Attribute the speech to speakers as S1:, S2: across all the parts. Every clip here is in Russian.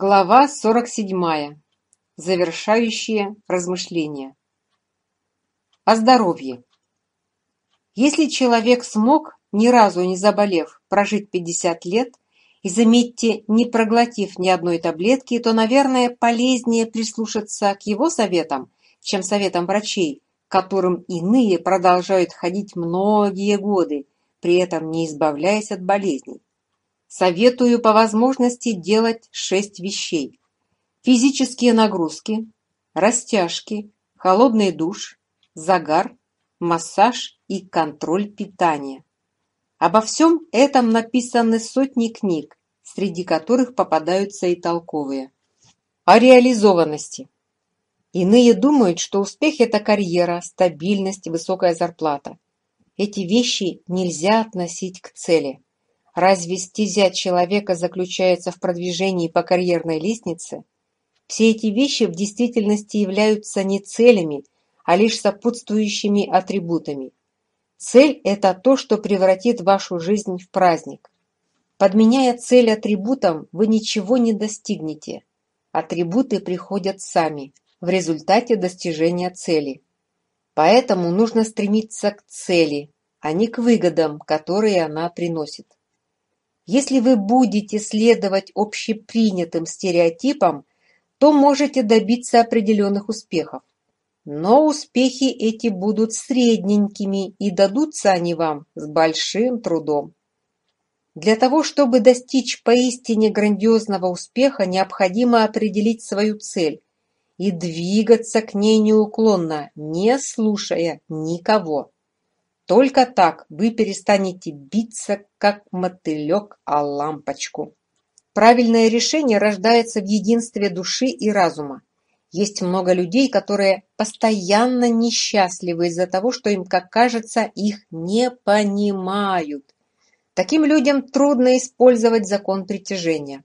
S1: Глава сорок седьмая. Завершающие размышления. О здоровье. Если человек смог, ни разу не заболев, прожить 50 лет, и, заметьте, не проглотив ни одной таблетки, то, наверное, полезнее прислушаться к его советам, чем советам врачей, которым иные продолжают ходить многие годы, при этом не избавляясь от болезней. Советую по возможности делать шесть вещей. Физические нагрузки, растяжки, холодный душ, загар, массаж и контроль питания. Обо всем этом написаны сотни книг, среди которых попадаются и толковые. О реализованности. Иные думают, что успех – это карьера, стабильность, высокая зарплата. Эти вещи нельзя относить к цели. Развести стезя человека заключается в продвижении по карьерной лестнице? Все эти вещи в действительности являются не целями, а лишь сопутствующими атрибутами. Цель – это то, что превратит вашу жизнь в праздник. Подменяя цель атрибутом, вы ничего не достигнете. Атрибуты приходят сами, в результате достижения цели. Поэтому нужно стремиться к цели, а не к выгодам, которые она приносит. Если вы будете следовать общепринятым стереотипам, то можете добиться определенных успехов. Но успехи эти будут средненькими, и дадутся они вам с большим трудом. Для того, чтобы достичь поистине грандиозного успеха, необходимо определить свою цель и двигаться к ней неуклонно, не слушая никого. Только так вы перестанете биться, как мотылек о лампочку. Правильное решение рождается в единстве души и разума. Есть много людей, которые постоянно несчастливы из-за того, что им, как кажется, их не понимают. Таким людям трудно использовать закон притяжения.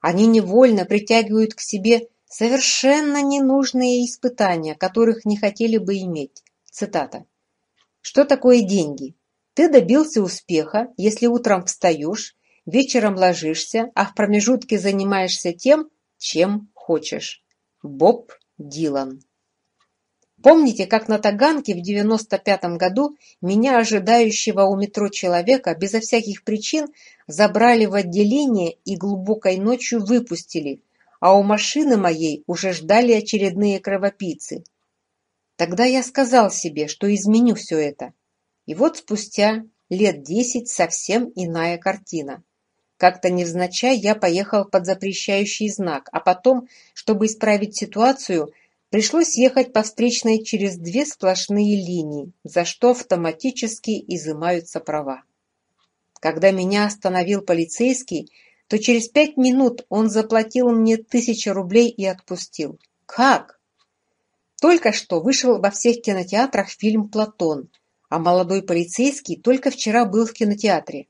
S1: Они невольно притягивают к себе совершенно ненужные испытания, которых не хотели бы иметь. Цитата. Что такое деньги? Ты добился успеха, если утром встаешь, вечером ложишься, а в промежутке занимаешься тем, чем хочешь. Боб Дилан Помните, как на Таганке в 95 году меня, ожидающего у метро человека, безо всяких причин забрали в отделение и глубокой ночью выпустили, а у машины моей уже ждали очередные кровопийцы. Тогда я сказал себе, что изменю все это. И вот спустя лет десять совсем иная картина. Как-то невзначай я поехал под запрещающий знак, а потом, чтобы исправить ситуацию, пришлось ехать по встречной через две сплошные линии, за что автоматически изымаются права. Когда меня остановил полицейский, то через пять минут он заплатил мне тысячу рублей и отпустил. Как? Только что вышел во всех кинотеатрах фильм «Платон», а молодой полицейский только вчера был в кинотеатре.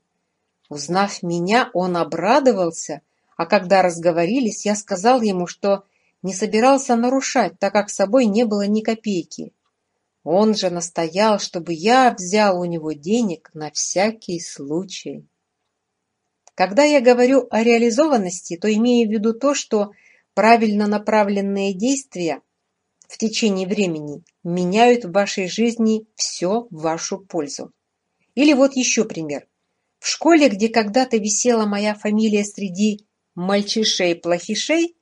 S1: Узнав меня, он обрадовался, а когда разговорились, я сказал ему, что не собирался нарушать, так как с собой не было ни копейки. Он же настоял, чтобы я взял у него денег на всякий случай. Когда я говорю о реализованности, то имею в виду то, что правильно направленные действия в течение времени меняют в вашей жизни все в вашу пользу. Или вот еще пример. В школе, где когда-то висела моя фамилия среди мальчишей-плохишей,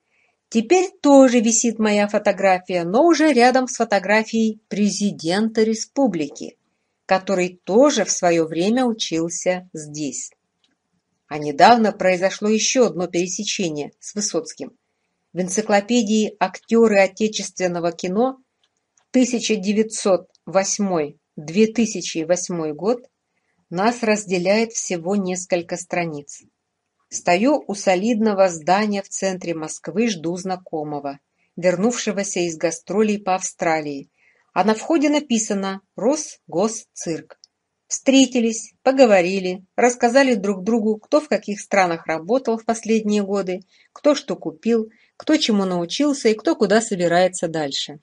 S1: теперь тоже висит моя фотография, но уже рядом с фотографией президента республики, который тоже в свое время учился здесь. А недавно произошло еще одно пересечение с Высоцким в энциклопедии «Актеры отечественного кино» 1908-2008 год нас разделяет всего несколько страниц. Стою у солидного здания в центре Москвы, жду знакомого, вернувшегося из гастролей по Австралии. А на входе написано «Росгосцирк». Встретились, поговорили, рассказали друг другу, кто в каких странах работал в последние годы, кто что купил, кто чему научился и кто куда собирается дальше.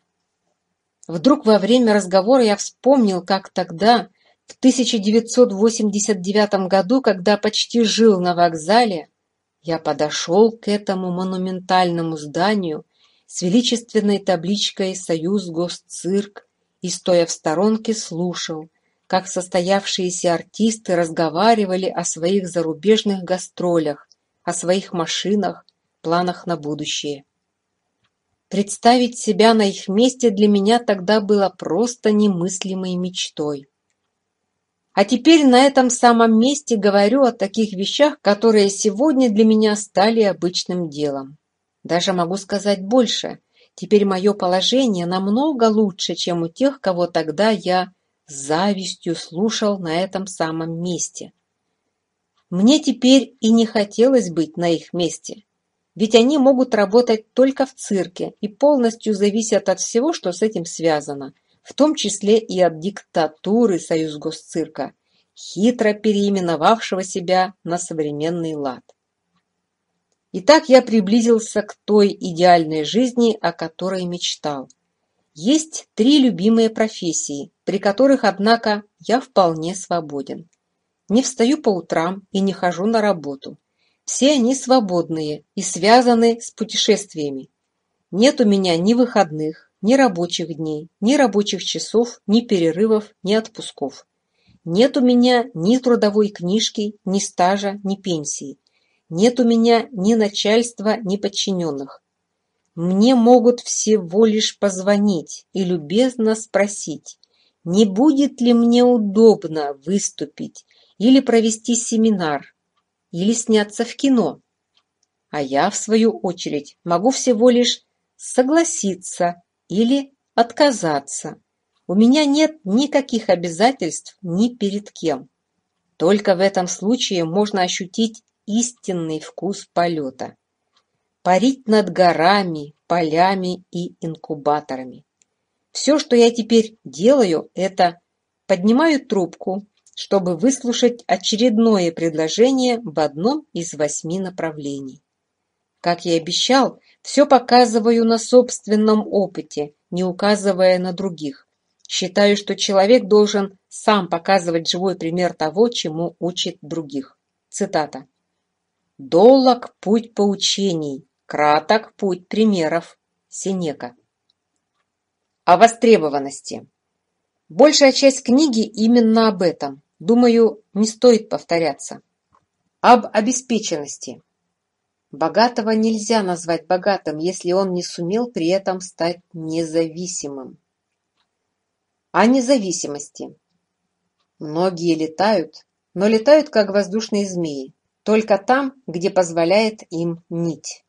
S1: Вдруг во время разговора я вспомнил, как тогда, в 1989 году, когда почти жил на вокзале, я подошел к этому монументальному зданию с величественной табличкой «Союз Госцирк» и, стоя в сторонке, слушал, как состоявшиеся артисты разговаривали о своих зарубежных гастролях, о своих машинах, планах на будущее. Представить себя на их месте для меня тогда было просто немыслимой мечтой. А теперь на этом самом месте говорю о таких вещах, которые сегодня для меня стали обычным делом. Даже могу сказать больше. Теперь мое положение намного лучше, чем у тех, кого тогда я с завистью слушал на этом самом месте. Мне теперь и не хотелось быть на их месте. Ведь они могут работать только в цирке и полностью зависят от всего, что с этим связано, в том числе и от диктатуры Союз Госцирка, хитро переименовавшего себя на современный лад. Итак, я приблизился к той идеальной жизни, о которой мечтал. Есть три любимые профессии, при которых, однако, я вполне свободен. Не встаю по утрам и не хожу на работу. Все они свободные и связаны с путешествиями. Нет у меня ни выходных, ни рабочих дней, ни рабочих часов, ни перерывов, ни отпусков. Нет у меня ни трудовой книжки, ни стажа, ни пенсии. Нет у меня ни начальства, ни подчиненных. Мне могут всего лишь позвонить и любезно спросить, не будет ли мне удобно выступить или провести семинар – или сняться в кино. А я, в свою очередь, могу всего лишь согласиться или отказаться. У меня нет никаких обязательств ни перед кем. Только в этом случае можно ощутить истинный вкус полета. Парить над горами, полями и инкубаторами. Все, что я теперь делаю, это поднимаю трубку, чтобы выслушать очередное предложение в одном из восьми направлений. Как я обещал, все показываю на собственном опыте, не указывая на других. Считаю, что человек должен сам показывать живой пример того, чему учит других. Цитата. «Долог путь поучений, краток путь примеров» Синека. О востребованности. Большая часть книги именно об этом. Думаю, не стоит повторяться. Об обеспеченности. Богатого нельзя назвать богатым, если он не сумел при этом стать независимым. О независимости. Многие летают, но летают как воздушные змеи, только там, где позволяет им нить.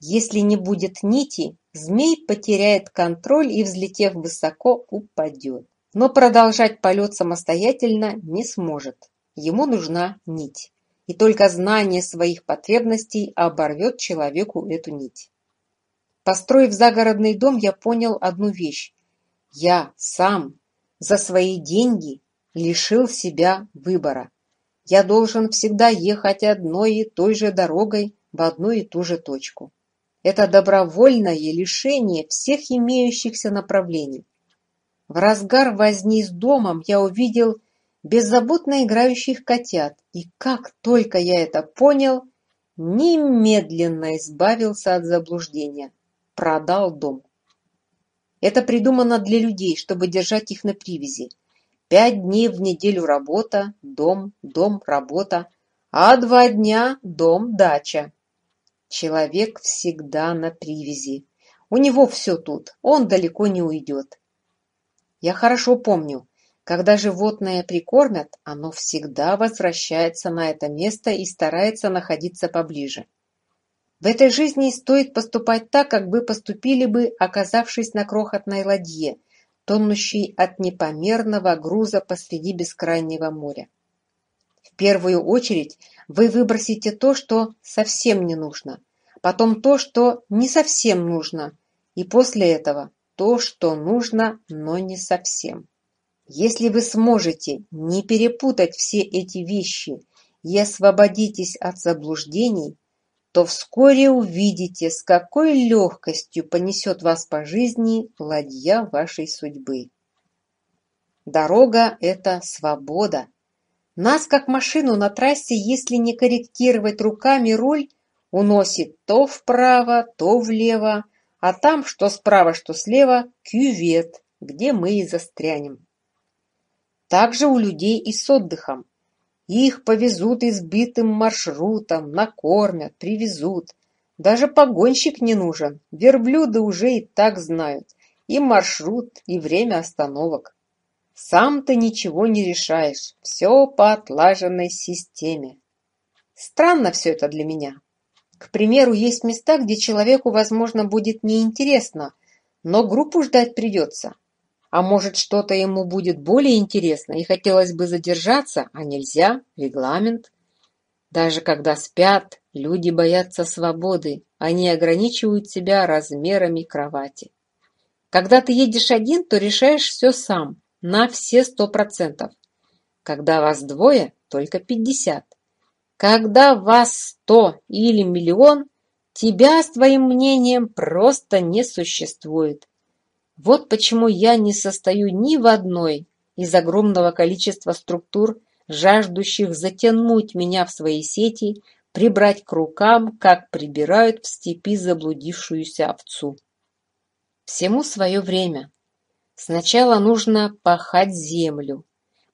S1: Если не будет нити, змей потеряет контроль и, взлетев высоко, упадет. Но продолжать полет самостоятельно не сможет. Ему нужна нить. И только знание своих потребностей оборвет человеку эту нить. Построив загородный дом, я понял одну вещь. Я сам за свои деньги лишил себя выбора. Я должен всегда ехать одной и той же дорогой в одну и ту же точку. Это добровольное лишение всех имеющихся направлений. В разгар возни с домом я увидел беззаботно играющих котят, и как только я это понял, немедленно избавился от заблуждения, продал дом. Это придумано для людей, чтобы держать их на привязи. Пять дней в неделю работа, дом, дом, работа, а два дня дом, дача. Человек всегда на привязи. У него все тут, он далеко не уйдет. Я хорошо помню, когда животное прикормят, оно всегда возвращается на это место и старается находиться поближе. В этой жизни стоит поступать так, как бы поступили бы, оказавшись на крохотной ладье, тонущей от непомерного груза посреди бескрайнего моря. В первую очередь вы выбросите то, что совсем не нужно, потом то, что не совсем нужно, и после этого то, что нужно, но не совсем. Если вы сможете не перепутать все эти вещи и освободитесь от заблуждений, то вскоре увидите, с какой легкостью понесет вас по жизни ладья вашей судьбы. Дорога – это свобода. Нас, как машину на трассе, если не корректировать руками руль, уносит то вправо, то влево, а там что справа что слева кювет где мы и застрянем. Также у людей и с отдыхом. Их повезут избитым маршрутом накормят привезут. Даже погонщик не нужен верблюды уже и так знают. И маршрут и время остановок. Сам ты ничего не решаешь все по отлаженной системе. Странно все это для меня. К примеру, есть места, где человеку, возможно, будет неинтересно, но группу ждать придется. А может, что-то ему будет более интересно и хотелось бы задержаться, а нельзя, регламент. Даже когда спят, люди боятся свободы, они ограничивают себя размерами кровати. Когда ты едешь один, то решаешь все сам, на все сто процентов. Когда вас двое, только пятьдесят. Когда вас сто или миллион, тебя с твоим мнением просто не существует. Вот почему я не состою ни в одной из огромного количества структур, жаждущих затянуть меня в свои сети, прибрать к рукам, как прибирают в степи заблудившуюся овцу. Всему свое время. Сначала нужно пахать землю,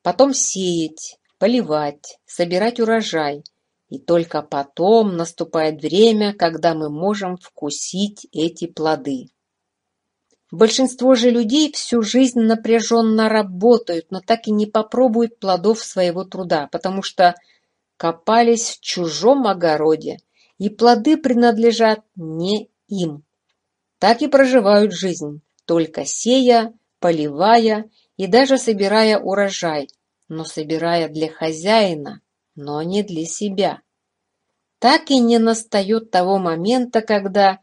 S1: потом сеять, Поливать, собирать урожай. И только потом наступает время, когда мы можем вкусить эти плоды. Большинство же людей всю жизнь напряженно работают, но так и не попробуют плодов своего труда, потому что копались в чужом огороде, и плоды принадлежат не им. Так и проживают жизнь, только сея, поливая и даже собирая урожай – ну, но собирая для хозяина, но не для себя. Так и не настает того момента, когда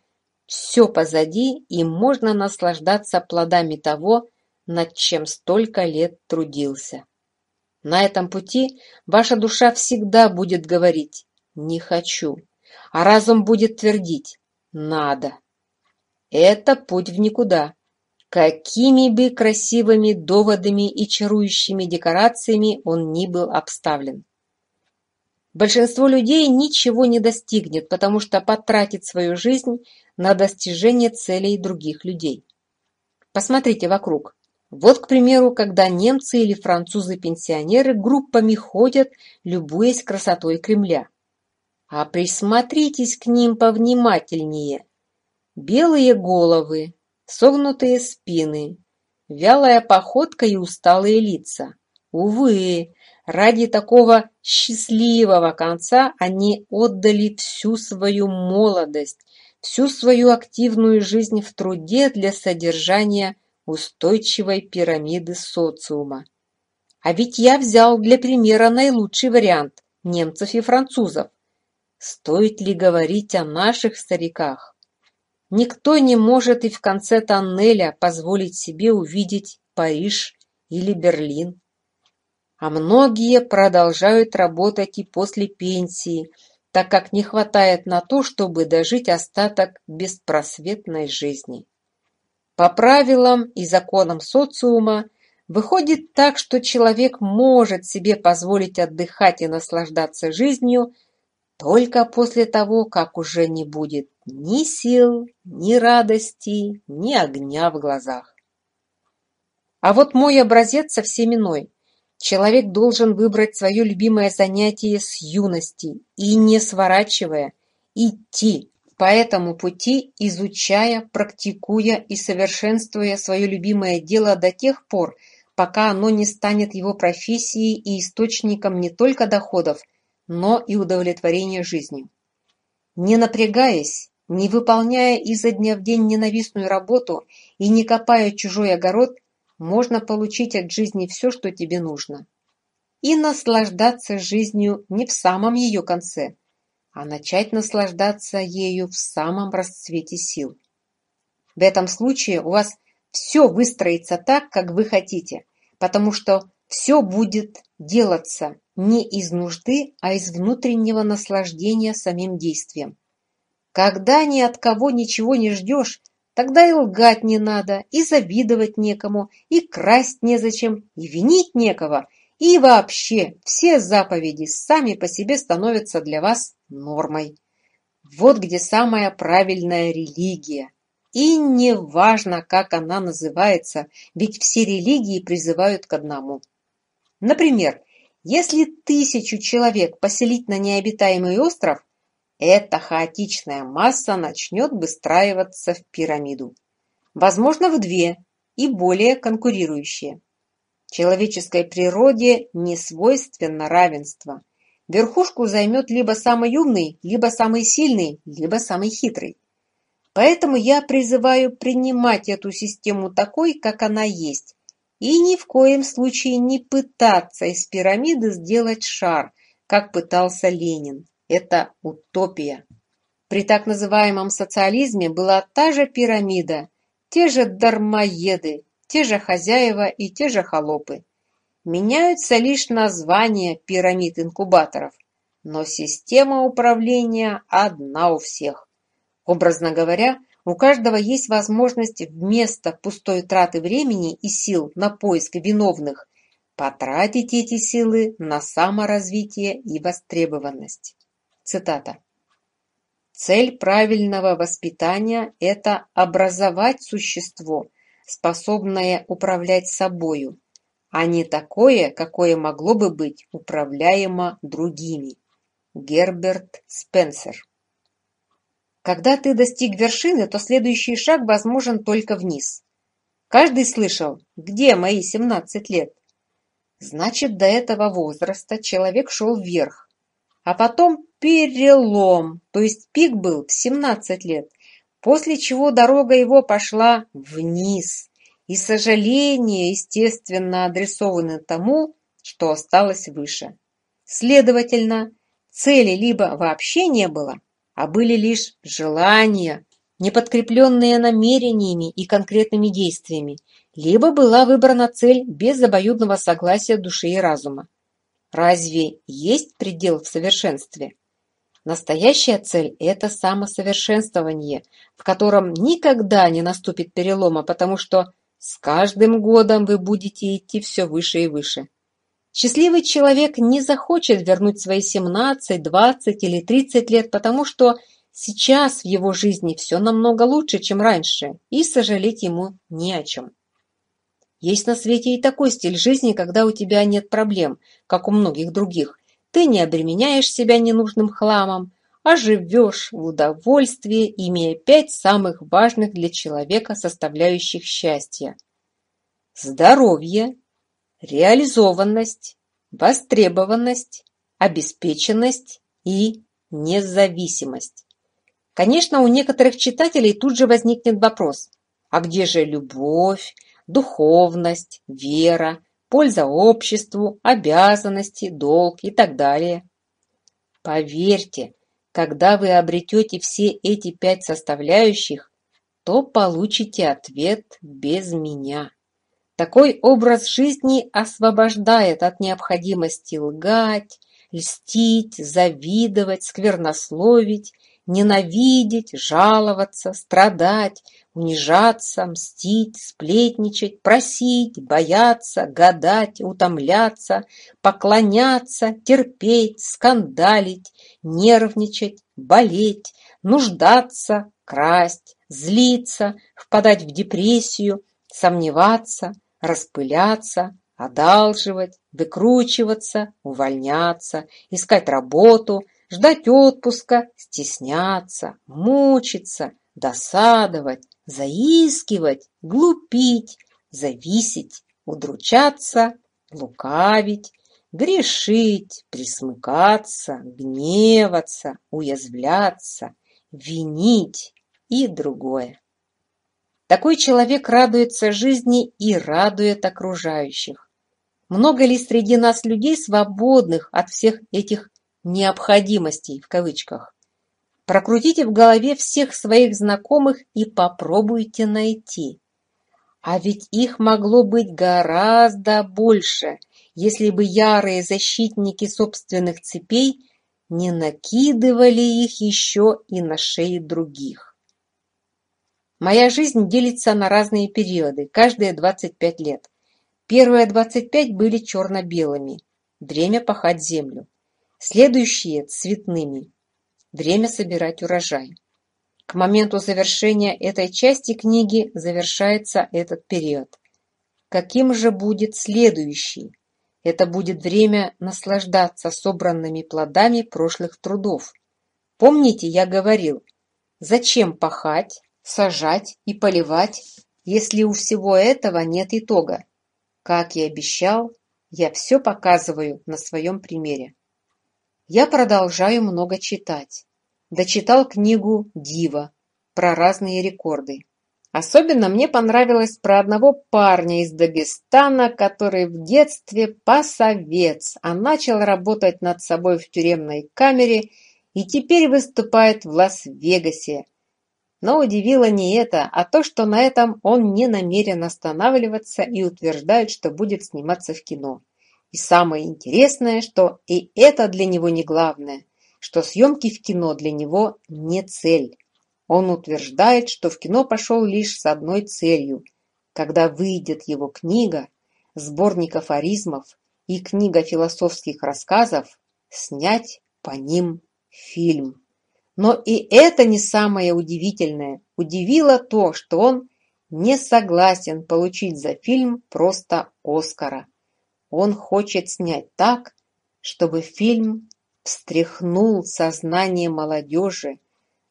S1: все позади и можно наслаждаться плодами того, над чем столько лет трудился. На этом пути ваша душа всегда будет говорить «не хочу», а разум будет твердить «надо». Это путь в никуда. Какими бы красивыми доводами и чарующими декорациями он ни был обставлен. Большинство людей ничего не достигнет, потому что потратит свою жизнь на достижение целей других людей. Посмотрите вокруг. Вот, к примеру, когда немцы или французы-пенсионеры группами ходят, любуясь красотой Кремля. А присмотритесь к ним повнимательнее. Белые головы, согнутые спины, вялая походка и усталые лица. Увы, ради такого счастливого конца они отдали всю свою молодость, всю свою активную жизнь в труде для содержания устойчивой пирамиды социума. А ведь я взял для примера наилучший вариант – немцев и французов. Стоит ли говорить о наших стариках? Никто не может и в конце тоннеля позволить себе увидеть Париж или Берлин. А многие продолжают работать и после пенсии, так как не хватает на то, чтобы дожить остаток беспросветной жизни. По правилам и законам социума выходит так, что человек может себе позволить отдыхать и наслаждаться жизнью – только после того, как уже не будет ни сил, ни радости, ни огня в глазах. А вот мой образец совсем иной. Человек должен выбрать свое любимое занятие с юности и, не сворачивая, идти по этому пути, изучая, практикуя и совершенствуя свое любимое дело до тех пор, пока оно не станет его профессией и источником не только доходов – но и удовлетворение жизнью. Не напрягаясь, не выполняя изо дня в день ненавистную работу и не копая чужой огород, можно получить от жизни все, что тебе нужно. И наслаждаться жизнью не в самом ее конце, а начать наслаждаться ею в самом расцвете сил. В этом случае у вас все выстроится так, как вы хотите, потому что все будет делаться не из нужды, а из внутреннего наслаждения самим действием. Когда ни от кого ничего не ждешь, тогда и лгать не надо, и завидовать некому, и красть незачем, и винить некого, и вообще все заповеди сами по себе становятся для вас нормой. Вот где самая правильная религия. И не важно, как она называется, ведь все религии призывают к одному. Например, если тысячу человек поселить на необитаемый остров, эта хаотичная масса начнет выстраиваться в пирамиду. Возможно, в две и более конкурирующие. Человеческой природе не свойственно равенство. Верхушку займет либо самый умный, либо самый сильный, либо самый хитрый. Поэтому я призываю принимать эту систему такой, как она есть, и ни в коем случае не пытаться из пирамиды сделать шар, как пытался Ленин. Это утопия. При так называемом социализме была та же пирамида, те же дармоеды, те же хозяева и те же холопы. Меняются лишь названия пирамид инкубаторов, но система управления одна у всех. Образно говоря, у каждого есть возможность вместо пустой траты времени и сил на поиск виновных потратить эти силы на саморазвитие и востребованность. Цитата. Цель правильного воспитания – это образовать существо, способное управлять собою, а не такое, какое могло бы быть управляемо другими. Герберт Спенсер когда ты достиг вершины, то следующий шаг возможен только вниз. Каждый слышал, где мои семнадцать лет? Значит, до этого возраста человек шел вверх. А потом перелом, то есть пик был в 17 лет, после чего дорога его пошла вниз. И сожаления, естественно, адресованы тому, что осталось выше. Следовательно, цели либо вообще не было, а были лишь желания, не подкрепленные намерениями и конкретными действиями, либо была выбрана цель без обоюдного согласия души и разума. Разве есть предел в совершенстве? Настоящая цель – это самосовершенствование, в котором никогда не наступит перелома, потому что с каждым годом вы будете идти все выше и выше. Счастливый человек не захочет вернуть свои 17, 20 или 30 лет, потому что сейчас в его жизни все намного лучше, чем раньше, и сожалеть ему не о чем. Есть на свете и такой стиль жизни, когда у тебя нет проблем, как у многих других. Ты не обременяешь себя ненужным хламом, а живешь в удовольствии, имея пять самых важных для человека составляющих счастья. Здоровье, реализованность, востребованность, обеспеченность и независимость. Конечно, у некоторых читателей тут же возникнет вопрос, а где же любовь, духовность, вера, польза обществу, обязанности, долг и так далее? Поверьте, когда вы обретете все эти пять составляющих, то получите ответ без меня. Такой образ жизни освобождает от необходимости лгать, льстить, завидовать, сквернословить, ненавидеть, жаловаться, страдать, унижаться, мстить, сплетничать, просить, бояться, гадать, утомляться, поклоняться, терпеть, скандалить, нервничать, болеть, нуждаться, красть, злиться, впадать в депрессию, сомневаться, распыляться, одалживать, выкручиваться, увольняться, искать работу, ждать отпуска, стесняться, мучиться, досадовать, заискивать, глупить, зависеть, удручаться, лукавить, грешить, присмыкаться, гневаться, уязвляться, винить и другое. Такой человек радуется жизни и радует окружающих. Много ли среди нас людей, свободных от всех этих «необходимостей» в кавычках? Прокрутите в голове всех своих знакомых и попробуйте найти. А ведь их могло быть гораздо больше, если бы ярые защитники собственных цепей не накидывали их еще и на шеи других. Моя жизнь делится на разные периоды, каждые двадцать пять лет. Первые двадцать пять были черно-белыми. Дремя пахать землю. Следующие – цветными. Дремя собирать урожай. К моменту завершения этой части книги завершается этот период. Каким же будет следующий? Это будет время наслаждаться собранными плодами прошлых трудов. Помните, я говорил, зачем пахать, сажать и поливать, если у всего этого нет итога. Как и обещал, я все показываю на своем примере. Я продолжаю много читать. Дочитал книгу «Дива» про разные рекорды. Особенно мне понравилось про одного парня из Дагестана, который в детстве посовец, а начал работать над собой в тюремной камере и теперь выступает в Лас-Вегасе – но удивило не это, а то, что на этом он не намерен останавливаться и утверждает, что будет сниматься в кино. И самое интересное, что и это для него не главное, что съемки в кино для него не цель. Он утверждает, что в кино пошел лишь с одной целью. Когда выйдет его книга, сборник афоризмов и книга философских рассказов, снять по ним фильм. Но и это не самое удивительное. Удивило то, что он не согласен получить за фильм просто Оскара. Он хочет снять так, чтобы фильм встряхнул сознание молодежи,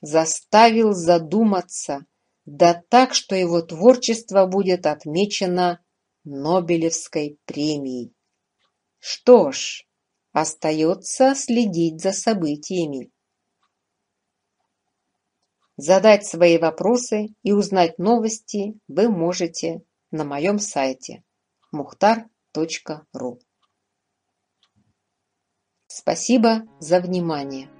S1: заставил задуматься, да так, что его творчество будет отмечено Нобелевской премией. Что ж, остается следить за событиями. Задать свои вопросы и узнать новости вы можете на моем сайте muhtar.ru Спасибо за внимание!